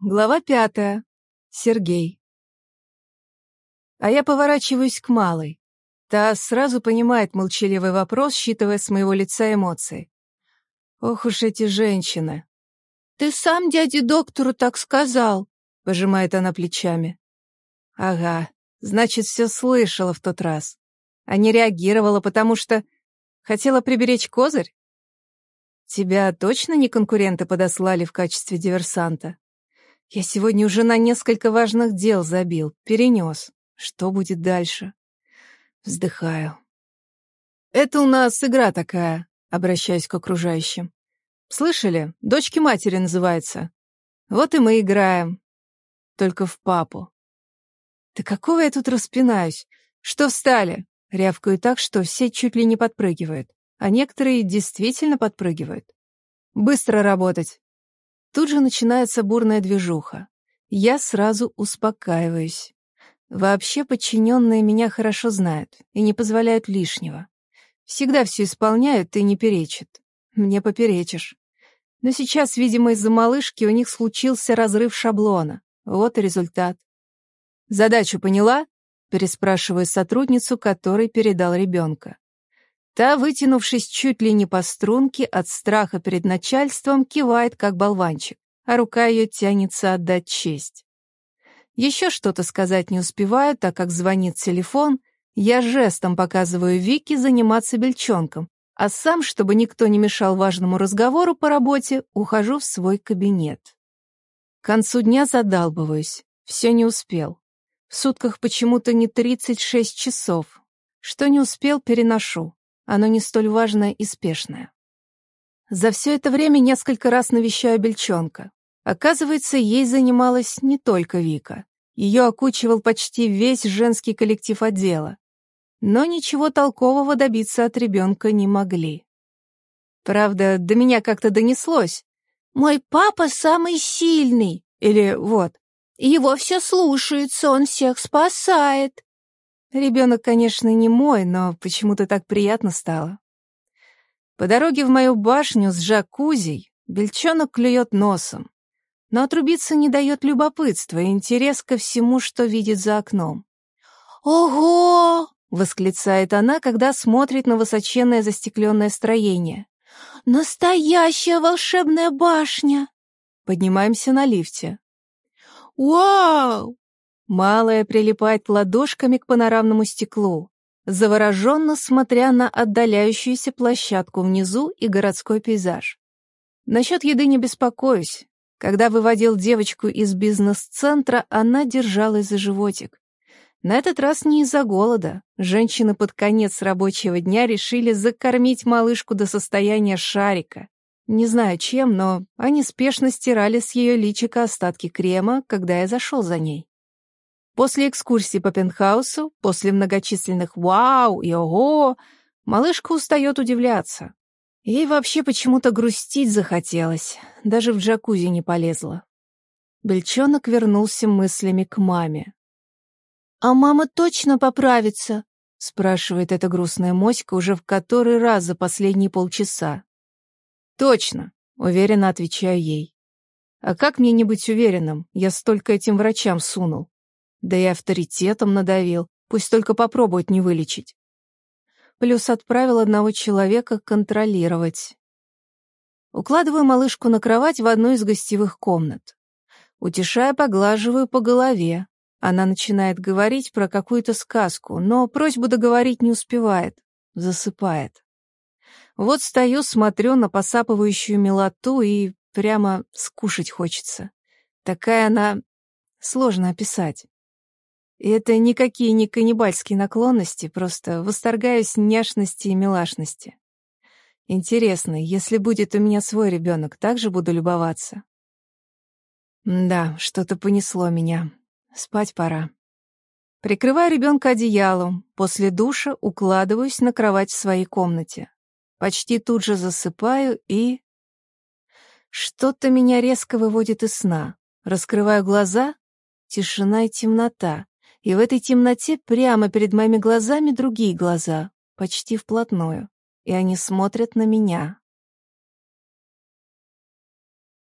Глава пятая. Сергей. А я поворачиваюсь к малой. Та сразу понимает молчаливый вопрос, считывая с моего лица эмоции. Ох уж эти женщины. «Ты сам дяде доктору так сказал», — пожимает она плечами. Ага, значит, все слышала в тот раз. А не реагировала, потому что хотела приберечь козырь? Тебя точно не конкуренты подослали в качестве диверсанта? Я сегодня уже на несколько важных дел забил, перенес. Что будет дальше? Вздыхаю. Это у нас игра такая, обращаюсь к окружающим. Слышали? Дочки матери называется. Вот и мы играем. Только в папу. Да какого я тут распинаюсь? Что встали? Рявкаю так, что все чуть ли не подпрыгивают, а некоторые действительно подпрыгивают. Быстро работать. Тут же начинается бурная движуха. Я сразу успокаиваюсь. Вообще подчиненные меня хорошо знают и не позволяют лишнего. Всегда все исполняют и не перечат. Мне поперечишь. Но сейчас, видимо, из-за малышки у них случился разрыв шаблона. Вот и результат. «Задачу поняла?» — переспрашиваю сотрудницу, которой передал ребенка. Та, вытянувшись чуть ли не по струнке, от страха перед начальством, кивает, как болванчик, а рука ее тянется отдать честь. Еще что-то сказать не успеваю, так как звонит телефон, я жестом показываю Вике заниматься бельчонком, а сам, чтобы никто не мешал важному разговору по работе, ухожу в свой кабинет. К концу дня задалбываюсь, все не успел. В сутках почему-то не 36 часов. Что не успел, переношу. Оно не столь важное и спешное. За все это время несколько раз навещаю Бельчонка. Оказывается, ей занималась не только Вика. Ее окучивал почти весь женский коллектив отдела. Но ничего толкового добиться от ребенка не могли. Правда, до меня как-то донеслось. «Мой папа самый сильный!» Или вот. «Его все слушаются, он всех спасает!» Ребенок, конечно, не мой, но почему-то так приятно стало. По дороге в мою башню с джакузи бельчонок клюет носом, но отрубиться не дает любопытство и интерес ко всему, что видит за окном. «Ого!» — восклицает она, когда смотрит на высоченное застекленное строение. «Настоящая волшебная башня!» Поднимаемся на лифте. «Вау!» Малая прилипает ладошками к панорамному стеклу, завороженно смотря на отдаляющуюся площадку внизу и городской пейзаж. Насчет еды не беспокоюсь. Когда выводил девочку из бизнес-центра, она держалась за животик. На этот раз не из-за голода. Женщины под конец рабочего дня решили закормить малышку до состояния шарика. Не знаю чем, но они спешно стирали с ее личика остатки крема, когда я зашел за ней. После экскурсии по пентхаусу, после многочисленных «Вау» и «Ого», малышка устает удивляться. Ей вообще почему-то грустить захотелось, даже в джакузи не полезла. Бельчонок вернулся мыслями к маме. «А мама точно поправится?» — спрашивает эта грустная моська уже в который раз за последние полчаса. «Точно», — уверенно отвечаю ей. «А как мне не быть уверенным? Я столько этим врачам сунул. Да и авторитетом надавил, пусть только попробуют не вылечить. Плюс отправил одного человека контролировать. Укладываю малышку на кровать в одну из гостевых комнат. Утешая, поглаживаю по голове. Она начинает говорить про какую-то сказку, но просьбу договорить не успевает. Засыпает. Вот стою, смотрю на посапывающую милоту и прямо скушать хочется. Такая она... Сложно описать. И это никакие не каннибальские наклонности, просто восторгаюсь няшности и милашности. Интересно, если будет у меня свой ребенок, также буду любоваться? Да, что-то понесло меня. Спать пора. Прикрываю ребенка одеялом, после душа укладываюсь на кровать в своей комнате. Почти тут же засыпаю и... Что-то меня резко выводит из сна. Раскрываю глаза — тишина и темнота. И в этой темноте прямо перед моими глазами другие глаза, почти вплотную, и они смотрят на меня.